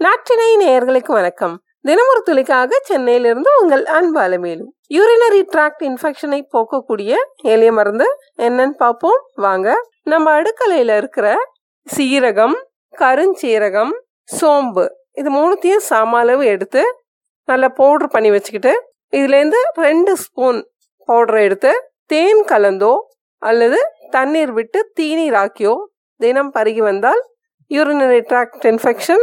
நாட்டினை நேயர்களுக்கு வணக்கம். தினமொரு துளிக்காக சென்னையிலிருந்து உங்கள் அன்பாலமேலும் யூரினரி ட்ராக்ட் இன்ஃபெக்ஷனை போக்கக்கூடிய எளிய மருந்து என்னன்னு பார்ப்போம். வாங்க. நம்ம அடுக்கலையில இருக்கிற சீரகம் கருஞ்சீரகம் சோம்பு இது மூணுத்தையும் சமளவு எடுத்து நல்லா பவுடர் பண்ணி வச்சுக்கிட்டு இதுலேருந்து ரெண்டு ஸ்பூன் பவுடரை எடுத்து தேன் கலந்தோ அல்லது தண்ணீர் விட்டு தீநீர் ஆக்கியோ தினம் பருகி வந்தால் யூரினரி ட்ராக்ட் இன்ஃபெக்ஷன்